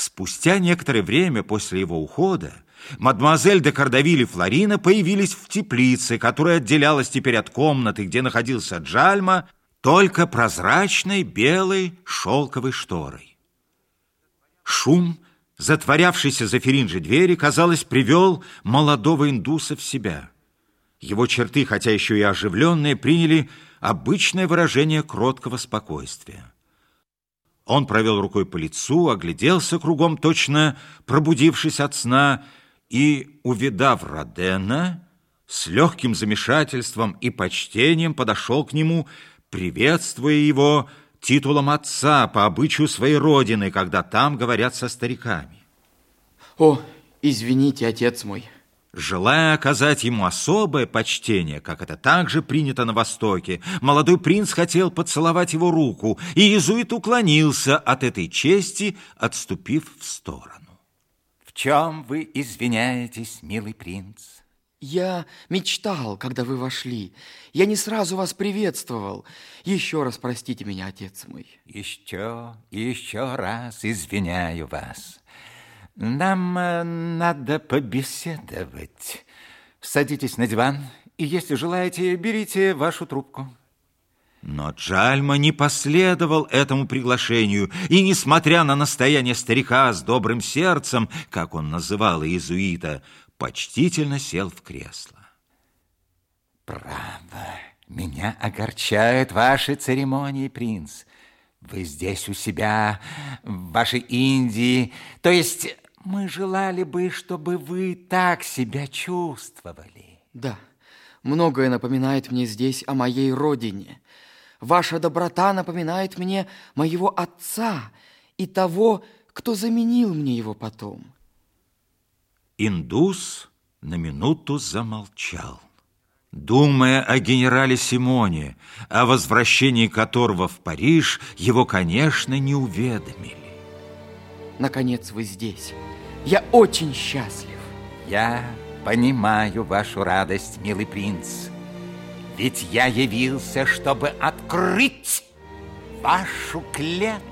Спустя некоторое время после его ухода мадемуазель де Кардавиль и Флорина появились в теплице, которая отделялась теперь от комнаты, где находился Джальма, только прозрачной белой шелковой шторой. Шум, затворявшийся за Феринджи двери, казалось, привел молодого индуса в себя. Его черты, хотя еще и оживленные, приняли обычное выражение кроткого спокойствия. Он провел рукой по лицу, огляделся кругом, точно пробудившись от сна, и, увидав Родена, с легким замешательством и почтением подошел к нему, приветствуя его титулом отца по обычаю своей родины, когда там говорят со стариками. О, извините, отец мой. Желая оказать ему особое почтение, как это также принято на Востоке, молодой принц хотел поцеловать его руку, и иезуит уклонился от этой чести, отступив в сторону. В чем вы извиняетесь, милый принц? Я мечтал, когда вы вошли. Я не сразу вас приветствовал. Еще раз простите меня, отец мой. Еще, еще раз извиняю вас. Нам э, надо побеседовать. Садитесь на диван, и если желаете, берите вашу трубку. Но Джальма не последовал этому приглашению, и, несмотря на настояние старика с добрым сердцем, как он называл иезуита, почтительно сел в кресло. Право, меня огорчают ваши церемонии, принц. Вы здесь у себя, в вашей Индии, то есть мы желали бы, чтобы вы так себя чувствовали. Да, многое напоминает мне здесь о моей родине. Ваша доброта напоминает мне моего отца и того, кто заменил мне его потом. Индус на минуту замолчал, думая о генерале Симоне, о возвращении которого в Париж его, конечно, не уведомили. Наконец вы здесь. Я очень счастлив. Я понимаю вашу радость, милый принц. Ведь я явился, чтобы открыть вашу клетку.